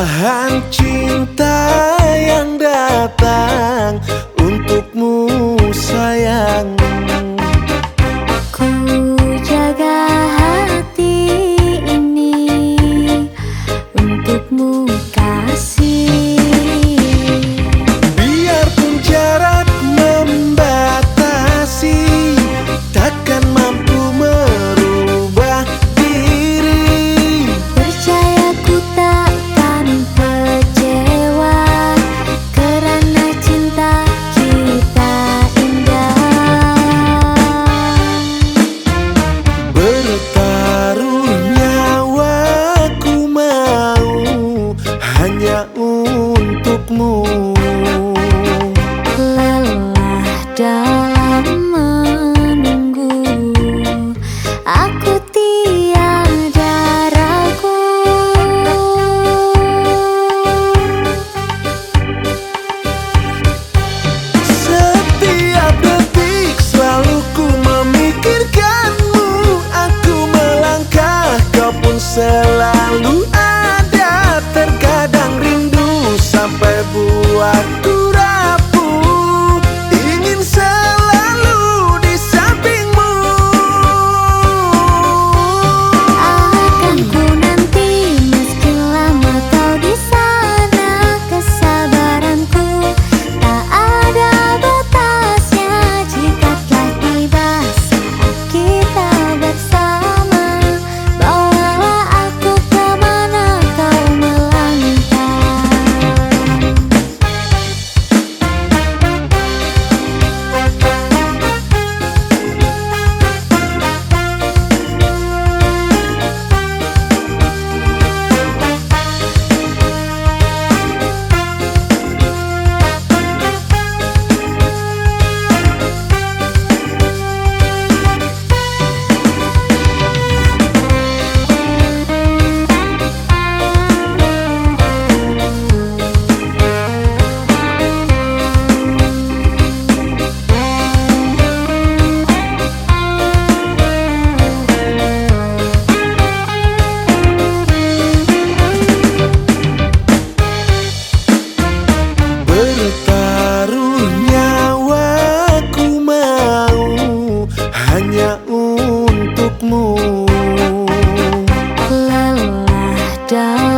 Tahan cinta yang datang untukmu sayang. hanya untukmu. waktu down.